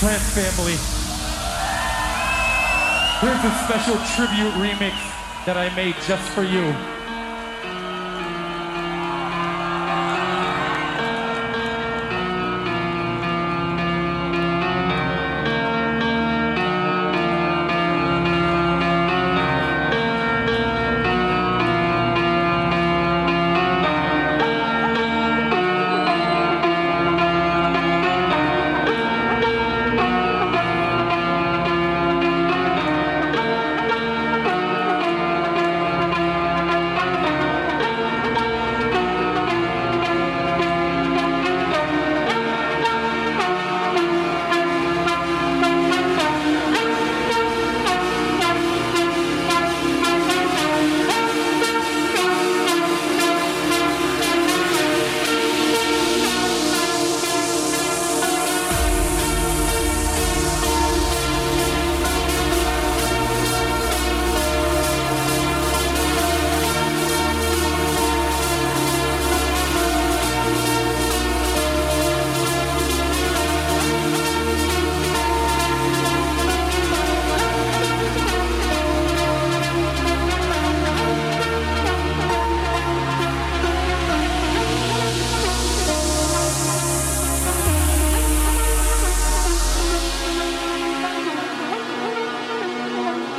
Trance family. Here's a special tribute remix that I made just for you.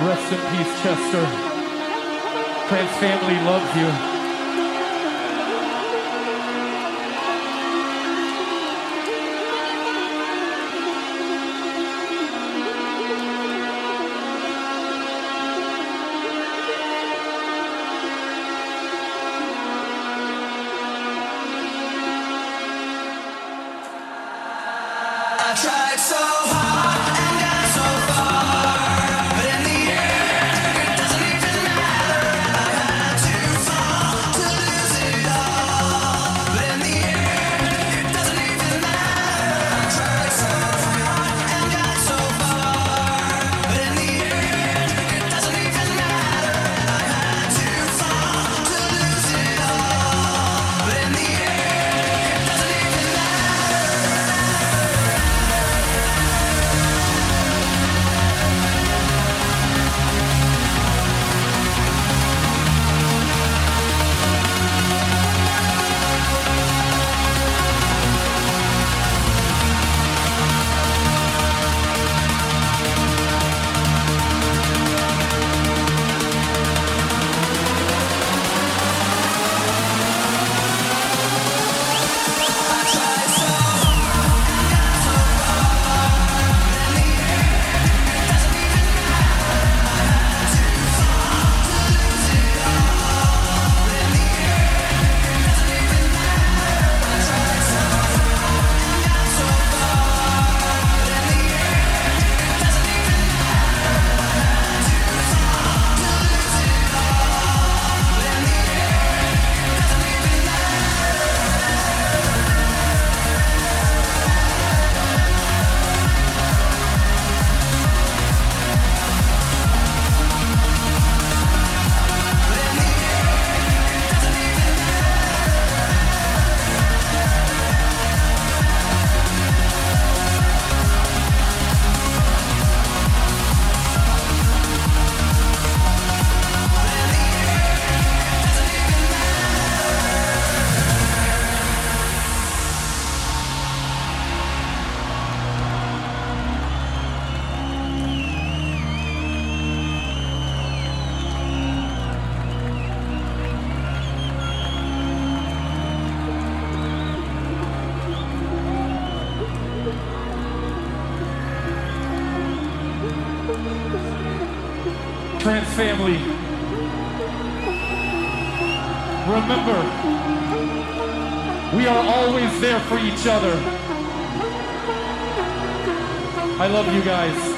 Rest in peace, Chester. Trance family loves you. Family. Remember, we are always there for each other. I love you guys.